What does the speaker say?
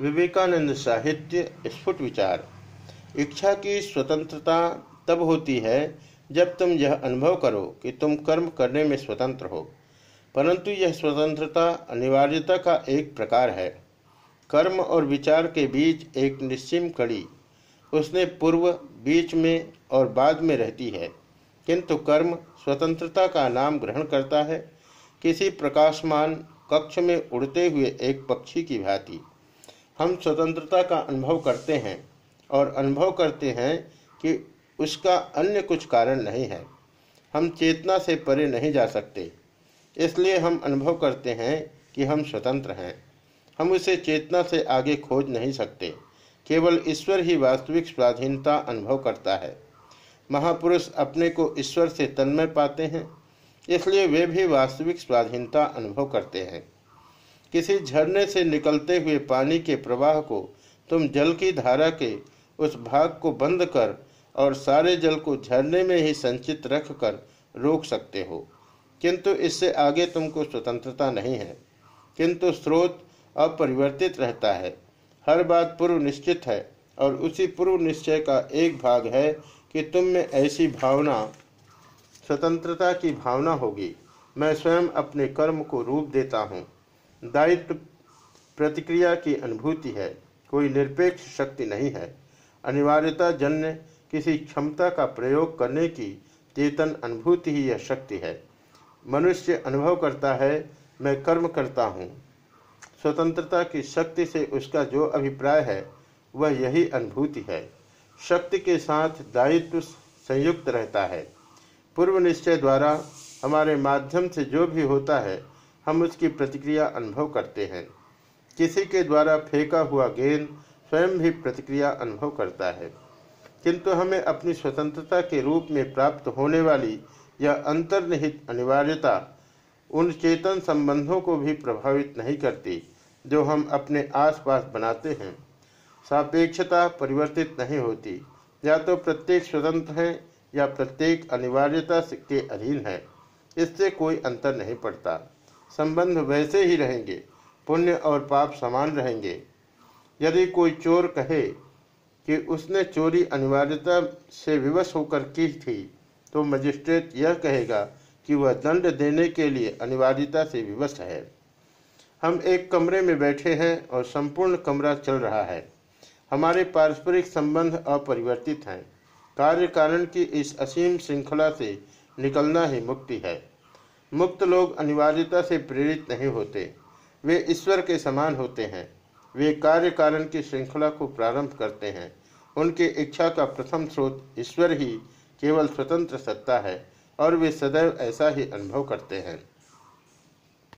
विवेकानंद साहित्य स्फुट विचार। इच्छा की स्वतंत्रता तब होती है जब तुम यह अनुभव करो कि तुम कर्म करने में स्वतंत्र हो। परंतु यह स्वतंत्रता अनिवार्यता का एक प्रकार है। कर्म और विचार के बीच एक निश्चिम कड़ी उसने पूर्व, बीच में और बाद में रहती है। किंतु कर्म स्वतंत्रता का नाम ग्रहण करता है। किसी प्रकाशमान कक्ष में उड़ते हुए एक पक्षी की भांति। हम स्वतंत्रता का अनुभव करते हैं और अनुभव करते हैं कि उसका अन्य कुछ कारण नहीं है। हम चेतना से परे नहीं जा सकते। इसलिए हम अनुभव करते हैं कि हम स्वतंत्र हैं। हम उसे चेतना से आगे खोज नहीं सकते। केवल ईश्वर ही वास्तविक स्वाधीनता अनुभव करता है। महापुरुष अपने को ईश्वर से तन्मय पाते हैं, इसलिए वे भी वास्तविक स्वाधीनता अनुभव करते हैं। किसी झरने से निकलते हुए पानी के प्रवाह को तुम जल की धारा के उस भाग को बंद कर और सारे जल को झरने में ही संचित रख कर रोक सकते हो। किंतु इससे आगे तुमको स्वतंत्रता नहीं है। किंतु स्रोत अपरिवर्तित रहता है। हर बात पूर्व निश्चित है और उसी पूर्व निश्चय का एक भाग है कि तुम में ऐसी भावना, स्वतंत्रता की भावना होगी। मैं स्वयं अपने कर्म को रूप देता हूँ। दायित्व प्रतिक्रिया की अनुभूति है। कोई निरपेक्ष शक्ति नहीं है। अनिवार्यता जन्य किसी क्षमता का प्रयोग करने की चेतन अनुभूति ही यह शक्ति है। मनुष्य अनुभव करता है, मैं कर्म करता हूँ। स्वतंत्रता की शक्ति से उसका जो अभिप्राय है, वह यही अनुभूति है। शक्ति के साथ दायित्व संयुक्त रहता है। पूर्व निश्चय द्वारा हमारे माध्यम से जो भी होता है हम उसकी प्रतिक्रिया अनुभव करते हैं। किसी के द्वारा फेंका हुआ गेंद स्वयं भी प्रतिक्रिया अनुभव करता है। किंतु हमें अपनी स्वतंत्रता के रूप में प्राप्त होने वाली यह अंतर्निहित अनिवार्यता उन चेतन संबंधों को भी प्रभावित नहीं करती, जो हम अपने आसपास बनाते हैं। सापेक्षता परिवर्तित नहीं होती, या तो प्रत्येक स्वतंत्र है या प्रत्येक अनिवार्यता के अधीन है, इससे कोई अंतर नहीं पड़ता। संबंध वैसे ही रहेंगे, पुण्य और पाप समान रहेंगे। यदि कोई चोर कहे कि उसने चोरी अनिवार्यता से विवश होकर की थी तो मजिस्ट्रेट यह कहेगा कि वह दंड देने के लिए अनिवार्यता से विवश है। हम एक कमरे में बैठे हैं और संपूर्ण कमरा चल रहा है। हमारे पारस्परिक संबंध अपरिवर्तित हैं। कार्य कारण की इस असीम श्रृंखला से निकलना ही मुक्ति है। मुक्त लोग अनिवार्यता से प्रेरित नहीं होते। वे ईश्वर के समान होते हैं। वे कार्य कारण की श्रृंखला को प्रारंभ करते हैं। उनके इच्छा का प्रथम स्रोत ईश्वर ही केवल स्वतंत्र सत्ता है और वे सदैव ऐसा ही अनुभव करते हैं।